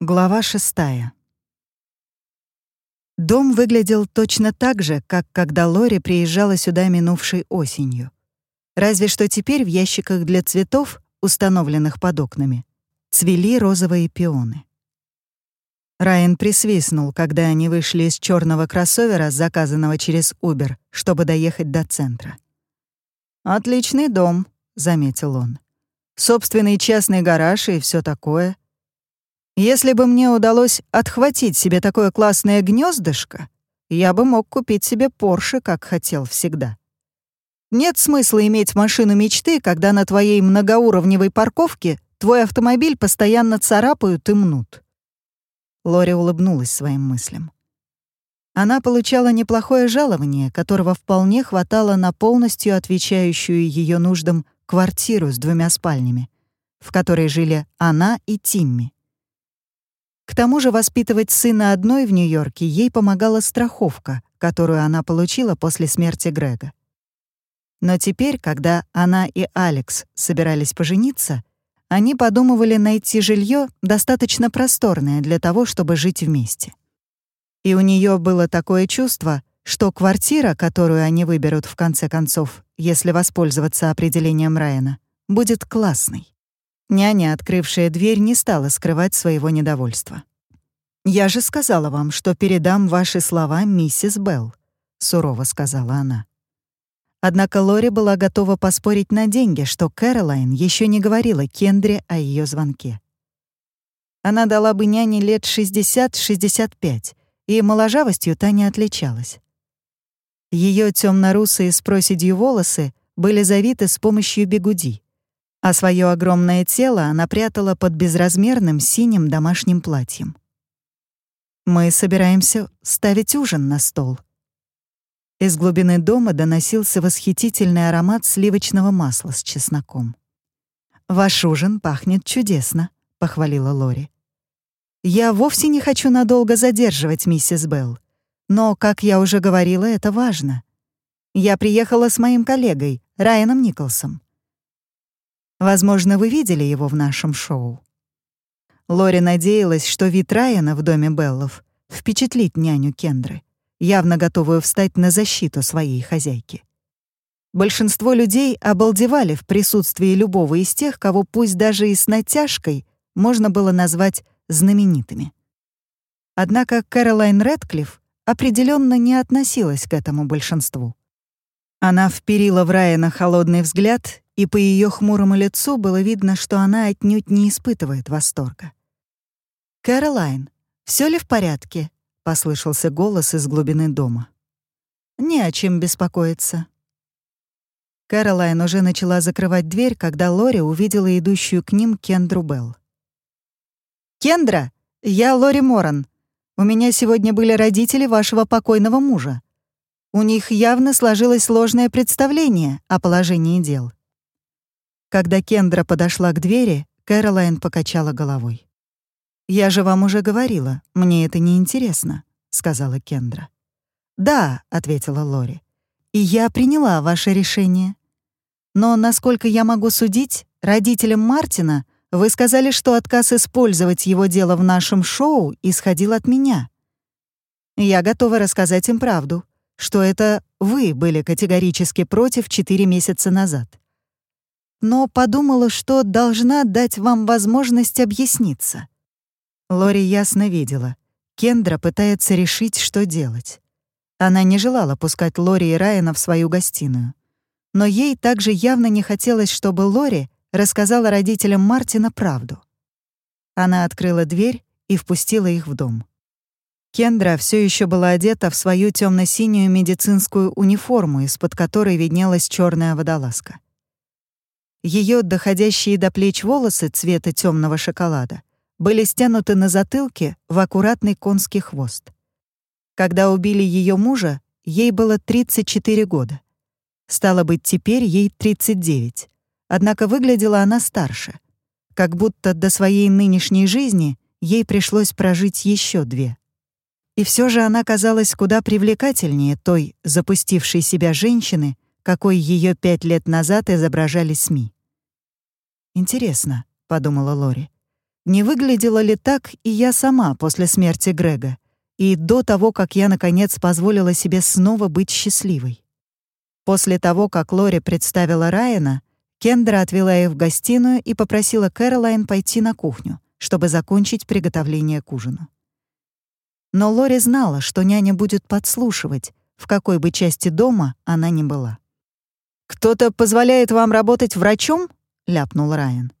Глава шестая. Дом выглядел точно так же, как когда Лори приезжала сюда минувшей осенью. Разве что теперь в ящиках для цветов, установленных под окнами, цвели розовые пионы. Райан присвистнул, когда они вышли из черного кроссовера, заказанного через Uber, чтобы доехать до центра. «Отличный дом», — заметил он. «Собственный частный гараж и все такое». Если бы мне удалось отхватить себе такое классное гнездышко, я бы мог купить себе Порше, как хотел всегда. Нет смысла иметь машину мечты, когда на твоей многоуровневой парковке твой автомобиль постоянно царапают и мнут. Лори улыбнулась своим мыслям. Она получала неплохое жалование, которого вполне хватало на полностью отвечающую ее нуждам квартиру с двумя спальнями, в которой жили она и Тимми. К тому же воспитывать сына одной в Нью-Йорке ей помогала страховка, которую она получила после смерти Грега. Но теперь, когда она и Алекс собирались пожениться, они подумывали найти жилье достаточно просторное для того, чтобы жить вместе. И у нее было такое чувство, что квартира, которую они выберут в конце концов, если воспользоваться определением Райана, будет классной. Няня, открывшая дверь, не стала скрывать своего недовольства. «Я же сказала вам, что передам ваши слова миссис Белл», — сурово сказала она. Однако Лори была готова поспорить на деньги, что Кэролайн еще не говорила Кендре о ее звонке. Она дала бы няне лет 60-65, и моложавостью та не отличалась. Ее темно-русые с проседью волосы были завиты с помощью бегуди а свое огромное тело она прятала под безразмерным синим домашним платьем. «Мы собираемся ставить ужин на стол». Из глубины дома доносился восхитительный аромат сливочного масла с чесноком. «Ваш ужин пахнет чудесно», — похвалила Лори. «Я вовсе не хочу надолго задерживать миссис Белл, но, как я уже говорила, это важно. Я приехала с моим коллегой, Райаном Николсом. Возможно, вы видели его в нашем шоу. Лори надеялась, что вид Райана в доме Беллов впечатлит няню Кендры, явно готовую встать на защиту своей хозяйки. Большинство людей обалдевали в присутствии любого из тех, кого пусть даже и с натяжкой можно было назвать знаменитыми. Однако Кэролайн Рэдклифф определенно не относилась к этому большинству. Она вперила в Райана холодный взгляд и по ее хмурому лицу было видно, что она отнюдь не испытывает восторга. «Кэролайн, все ли в порядке?» — послышался голос из глубины дома. «Не о чем беспокоиться». Кэролайн уже начала закрывать дверь, когда Лори увидела идущую к ним Кендру Белл. «Кендра, я Лори Моран. У меня сегодня были родители вашего покойного мужа. У них явно сложилось ложное представление о положении дел. Когда Кендра подошла к двери, Кэролайн покачала головой. «Я же вам уже говорила, мне это не интересно», — сказала Кендра. «Да», — ответила Лори. «И я приняла ваше решение. Но, насколько я могу судить, родителям Мартина вы сказали, что отказ использовать его дело в нашем шоу исходил от меня. Я готова рассказать им правду, что это вы были категорически против четыре месяца назад но подумала, что должна дать вам возможность объясниться. Лори ясно видела. Кендра пытается решить, что делать. Она не желала пускать Лори и Райана в свою гостиную. Но ей также явно не хотелось, чтобы Лори рассказала родителям Мартина правду. Она открыла дверь и впустила их в дом. Кендра все еще была одета в свою темно синюю медицинскую униформу, из-под которой виднелась черная водолазка. Ее доходящие до плеч волосы цвета темного шоколада были стянуты на затылке в аккуратный конский хвост. Когда убили ее мужа, ей было 34 года. Стало быть, теперь ей 39. Однако выглядела она старше. Как будто до своей нынешней жизни ей пришлось прожить еще две. И все же она казалась куда привлекательнее той запустившей себя женщины, какой ее пять лет назад изображали СМИ. «Интересно», — подумала Лори, не выглядела ли так и я сама после смерти Грега, и до того, как я, наконец, позволила себе снова быть счастливой. После того, как Лори представила Райана, Кендра отвела их в гостиную и попросила Кэролайн пойти на кухню, чтобы закончить приготовление к ужину. Но Лори знала, что няня будет подслушивать, в какой бы части дома она ни была. «Кто-то позволяет вам работать врачом?» — ляпнул Райан.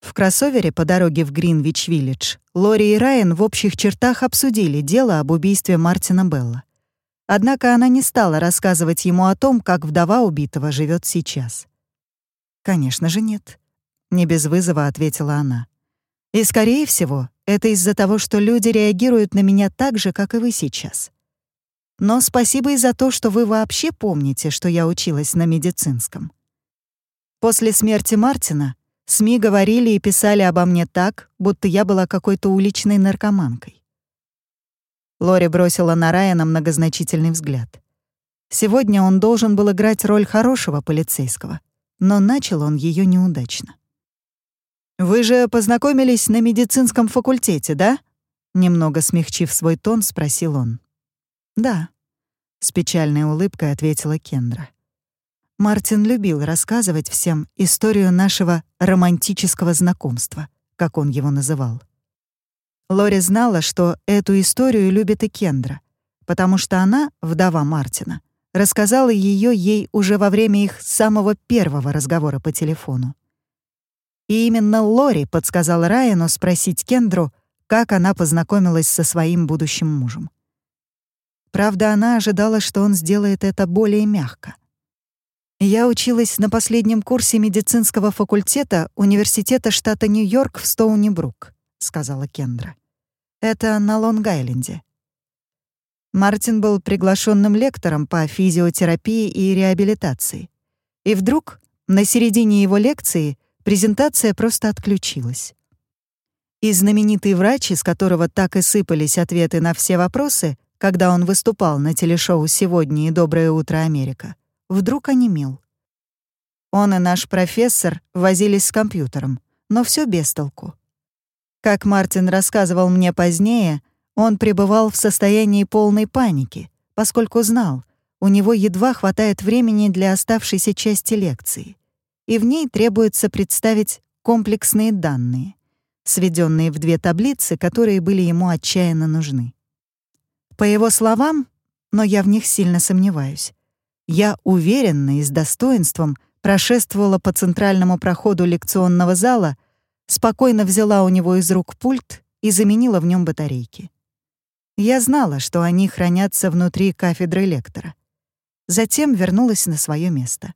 В кроссовере по дороге в Гринвич-Виллидж Лори и Райан в общих чертах обсудили дело об убийстве Мартина Белла. Однако она не стала рассказывать ему о том, как вдова убитого живет сейчас. «Конечно же нет», — не без вызова ответила она. «И, скорее всего, это из-за того, что люди реагируют на меня так же, как и вы сейчас. Но спасибо и за то, что вы вообще помните, что я училась на медицинском. После смерти Мартина СМИ говорили и писали обо мне так, будто я была какой-то уличной наркоманкой. Лори бросила на Райана многозначительный взгляд. Сегодня он должен был играть роль хорошего полицейского, но начал он ее неудачно. «Вы же познакомились на медицинском факультете, да?» Немного смягчив свой тон, спросил он. «Да», — с печальной улыбкой ответила Кендра. Мартин любил рассказывать всем историю нашего романтического знакомства, как он его называл. Лори знала, что эту историю любит и Кендра, потому что она, вдова Мартина, рассказала ее ей уже во время их самого первого разговора по телефону. И именно Лори подсказала Райану спросить Кендру, как она познакомилась со своим будущим мужем. Правда, она ожидала, что он сделает это более мягко — я училась на последнем курсе медицинского факультета Университета штата Нью-Йорк в Стоуни-Брук, сказала Кендра. Это на Лонг-Айленде. Мартин был приглашенным лектором по физиотерапии и реабилитации. И вдруг, на середине его лекции, презентация просто отключилась. И знаменитый врач, из которого так и сыпались ответы на все вопросы, когда он выступал на телешоу «Сегодня» и «Доброе утро, Америка», вдруг онемел. Он и наш профессор возились с компьютером, но все без толку. Как Мартин рассказывал мне позднее, он пребывал в состоянии полной паники, поскольку знал, у него едва хватает времени для оставшейся части лекции, и в ней требуется представить комплексные данные, сведенные в две таблицы, которые были ему отчаянно нужны. По его словам, но я в них сильно сомневаюсь, я уверенно и с достоинством прошествовала по центральному проходу лекционного зала, спокойно взяла у него из рук пульт и заменила в нем батарейки. Я знала, что они хранятся внутри кафедры лектора. Затем вернулась на свое место.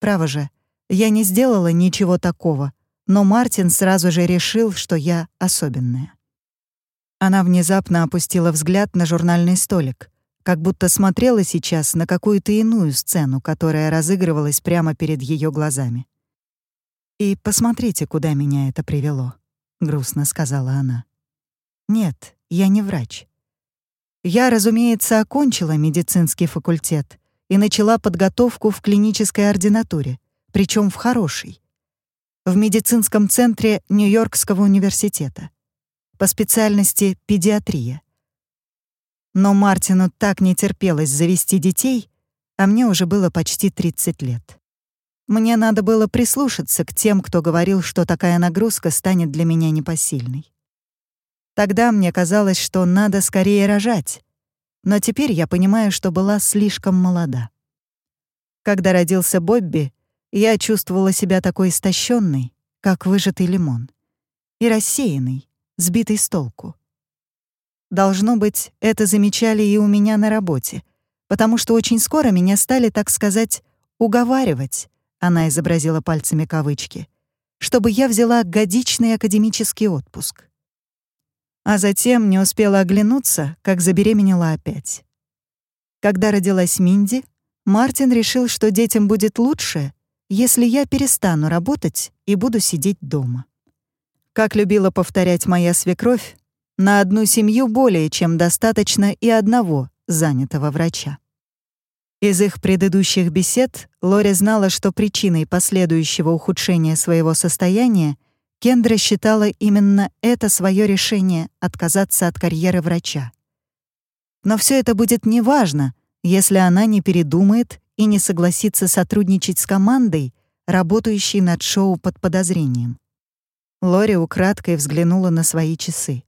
Право же, я не сделала ничего такого, но Мартин сразу же решил, что я особенная. Она внезапно опустила взгляд на журнальный столик, как будто смотрела сейчас на какую-то иную сцену, которая разыгрывалась прямо перед ее глазами. «И посмотрите, куда меня это привело», — грустно сказала она. «Нет, я не врач. Я, разумеется, окончила медицинский факультет и начала подготовку в клинической ординатуре, причем в хорошей, в медицинском центре Нью-Йоркского университета, по специальности педиатрия. Но Мартину так не терпелось завести детей, а мне уже было почти 30 лет. Мне надо было прислушаться к тем, кто говорил, что такая нагрузка станет для меня непосильной. Тогда мне казалось, что надо скорее рожать, но теперь я понимаю, что была слишком молода. Когда родился Бобби, я чувствовала себя такой истощенной, как выжатый лимон, и рассеянной, сбитой с толку. Должно быть, это замечали и у меня на работе, потому что очень скоро меня стали, так сказать, уговаривать, она изобразила пальцами кавычки, чтобы я взяла годичный академический отпуск. А затем не успела оглянуться, как забеременела опять. Когда родилась Минди, Мартин решил, что детям будет лучше, если я перестану работать и буду сидеть дома. Как любила повторять моя свекровь, на одну семью более чем достаточно и одного занятого врача. Из их предыдущих бесед Лори знала, что причиной последующего ухудшения своего состояния Кендра считала именно это свое решение отказаться от карьеры врача. Но все это будет неважно, если она не передумает и не согласится сотрудничать с командой, работающей над шоу под подозрением. Лори украдкой взглянула на свои часы.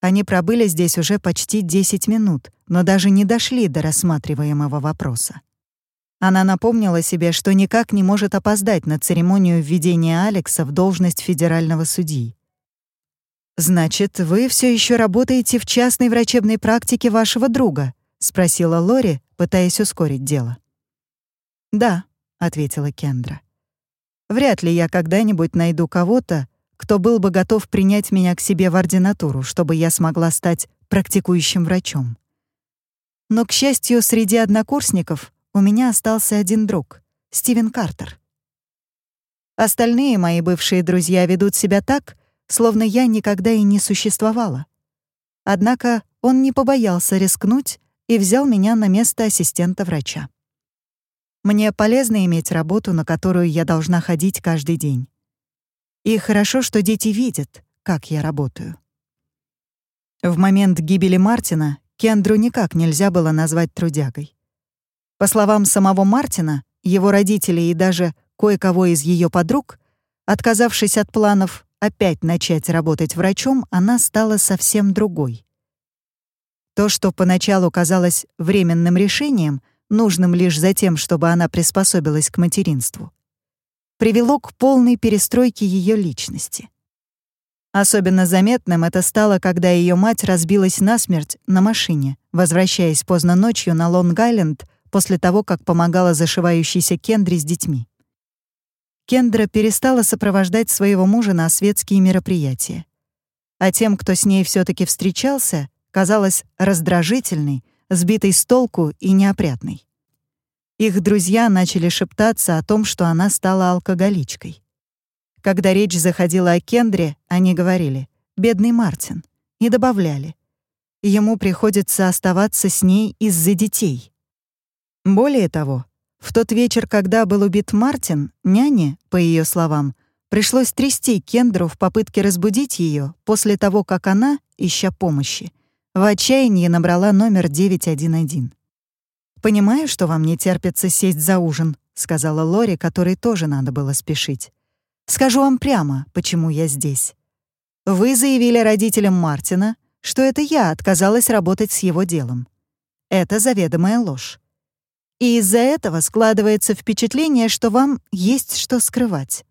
Они пробыли здесь уже почти 10 минут, но даже не дошли до рассматриваемого вопроса. Она напомнила себе, что никак не может опоздать на церемонию введения Алекса в должность федерального судьи. «Значит, вы все еще работаете в частной врачебной практике вашего друга?» — спросила Лори, пытаясь ускорить дело. «Да», — ответила Кендра. «Вряд ли я когда-нибудь найду кого-то, кто был бы готов принять меня к себе в ординатуру, чтобы я смогла стать практикующим врачом. Но, к счастью, среди однокурсников у меня остался один друг — Стивен Картер. Остальные мои бывшие друзья ведут себя так, словно я никогда и не существовала. Однако он не побоялся рискнуть и взял меня на место ассистента врача. Мне полезно иметь работу, на которую я должна ходить каждый день. И хорошо, что дети видят, как я работаю. В момент гибели Мартина Кендру никак нельзя было назвать трудягой. По словам самого Мартина, его родители и даже кое-кого из ее подруг, отказавшись от планов опять начать работать врачом, она стала совсем другой. То, что поначалу казалось временным решением, нужным лишь за тем, чтобы она приспособилась к материнству, привело к полной перестройке ее личности. Особенно заметным это стало, когда ее мать разбилась насмерть на машине, возвращаясь поздно ночью на Лонг-Айленд после того, как помогала зашивающейся Кендре с детьми. Кендра перестала сопровождать своего мужа на светские мероприятия. А тем, кто с ней все таки встречался, казалась раздражительной, сбитой с толку и неопрятной. Их друзья начали шептаться о том, что она стала алкоголичкой. Когда речь заходила о Кендре, они говорили «бедный Мартин» и добавляли «ему приходится оставаться с ней из-за детей». Более того, в тот вечер, когда был убит Мартин, няне, по ее словам, пришлось трясти Кендру в попытке разбудить ее после того, как она, ища помощи, в отчаянии набрала номер 911. «Понимаю, что вам не терпится сесть за ужин», — сказала Лори, которой тоже надо было спешить. «Скажу вам прямо, почему я здесь. Вы заявили родителям Мартина, что это я отказалась работать с его делом. Это заведомая ложь. И из-за этого складывается впечатление, что вам есть что скрывать.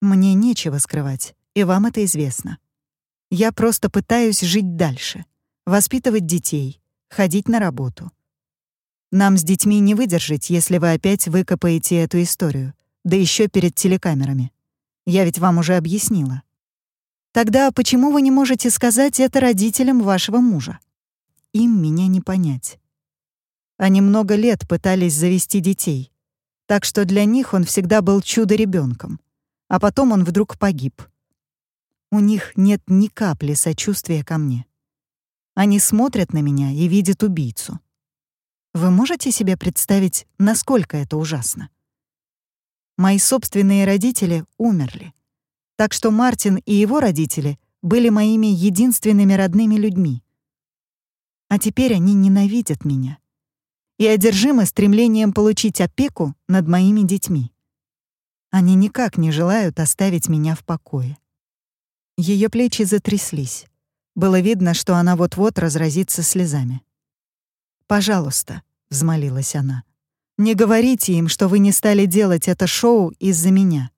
Мне нечего скрывать, и вам это известно. Я просто пытаюсь жить дальше, воспитывать детей, ходить на работу. Нам с детьми не выдержать, если вы опять выкопаете эту историю, да еще перед телекамерами. Я ведь вам уже объяснила. Тогда почему вы не можете сказать это родителям вашего мужа? Им меня не понять. Они много лет пытались завести детей, так что для них он всегда был чудо-ребенком, а потом он вдруг погиб. У них нет ни капли сочувствия ко мне. Они смотрят на меня и видят убийцу. Вы можете себе представить, насколько это ужасно? Мои собственные родители умерли. Так что Мартин и его родители были моими единственными родными людьми. А теперь они ненавидят меня и одержимы стремлением получить опеку над моими детьми. Они никак не желают оставить меня в покое. Ее плечи затряслись. Было видно, что она вот-вот разразится слезами. «Пожалуйста», — взмолилась она, — «не говорите им, что вы не стали делать это шоу из-за меня».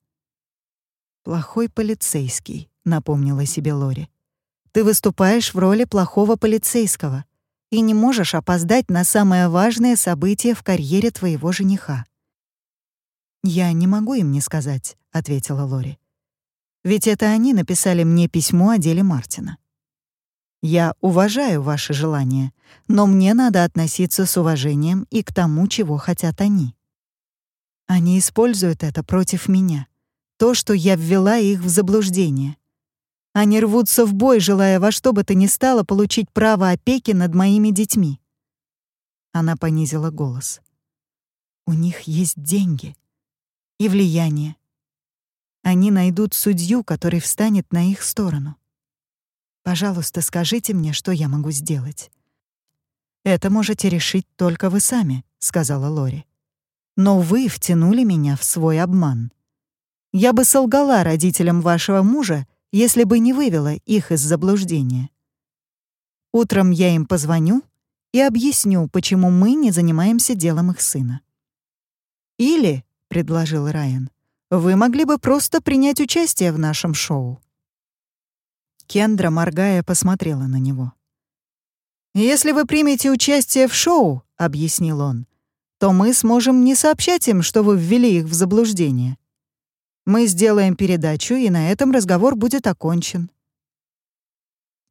«Плохой полицейский», — напомнила себе Лори. «Ты выступаешь в роли плохого полицейского и не можешь опоздать на самое важное событие в карьере твоего жениха». «Я не могу им не сказать», — ответила Лори. «Ведь это они написали мне письмо о деле Мартина. Я уважаю ваши желания, но мне надо относиться с уважением и к тому, чего хотят они. Они используют это против меня, то, что я ввела их в заблуждение. Они рвутся в бой, желая во что бы то ни стало получить право опеки над моими детьми. Она понизила голос. У них есть деньги и влияние. они найдут судью, который встанет на их сторону. Пожалуйста, скажите мне, что я могу сделать. Это можете решить только вы сами, сказала Лори. Но вы втянули меня в свой обман. Я бы солгала родителям вашего мужа, если бы не вывела их из заблуждения. Утром я им позвоню и объясню, почему мы не занимаемся делом их сына. Или, — предложил Райан, — вы могли бы просто принять участие в нашем шоу. Кендра, моргая, посмотрела на него. «Если вы примете участие в шоу, — объяснил он, — то мы сможем не сообщать им, что вы ввели их в заблуждение. Мы сделаем передачу, и на этом разговор будет окончен».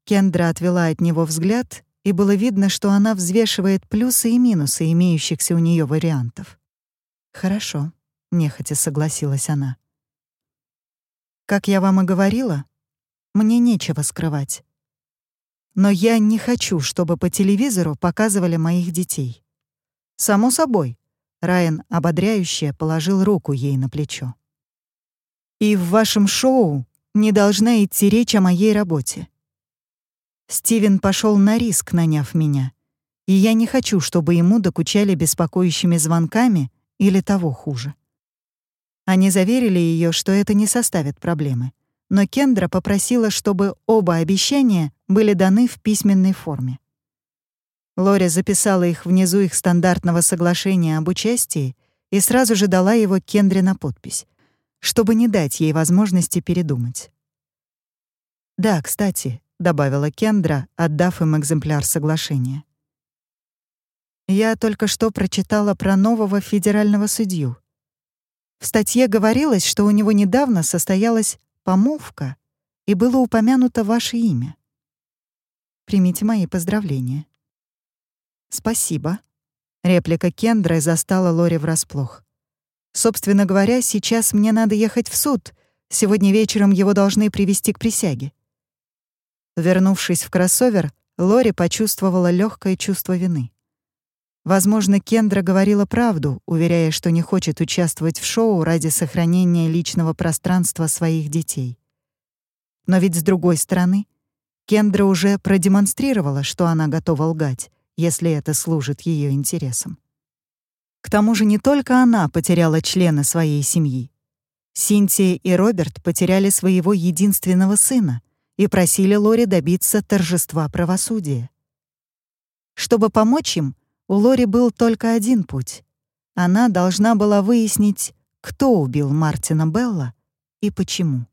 Кендра отвела от него взгляд, и было видно, что она взвешивает плюсы и минусы имеющихся у нее вариантов. «Хорошо», — нехотя согласилась она. «Как я вам и говорила, мне нечего скрывать. Но я не хочу, чтобы по телевизору показывали моих детей. Само собой, Райан ободряюще положил руку ей на плечо. И в вашем шоу не должна идти речь о моей работе. Стивен пошел на риск, наняв меня, и я не хочу, чтобы ему докучали беспокоящими звонками или того хуже. Они заверили ее, что это не составит проблемы — но Кендра попросила, чтобы оба обещания были даны в письменной форме. Лори записала их внизу их стандартного соглашения об участии и сразу же дала его Кендре на подпись, чтобы не дать ей возможности передумать. «Да, кстати», — добавила Кендра, отдав им экземпляр соглашения. «Я только что прочитала про нового федерального судью. В статье говорилось, что у него недавно состоялась помолвка, и было упомянуто ваше имя. Примите мои поздравления. Спасибо. Реплика Кендры застала Лори врасплох. Собственно говоря, сейчас мне надо ехать в суд. Сегодня вечером его должны привести к присяге. Вернувшись в кроссовер, Лори почувствовала легкое чувство вины. Возможно, Кендра говорила правду, уверяя, что не хочет участвовать в шоу ради сохранения личного пространства своих детей. Но ведь с другой стороны, Кендра уже продемонстрировала, что она готова лгать, если это служит ее интересам. К тому же не только она потеряла члена своей семьи. Синтия и Роберт потеряли своего единственного сына и просили Лори добиться торжества правосудия. Чтобы помочь им, у Лори был только один путь. Она должна была выяснить, кто убил Мартина Белла и почему.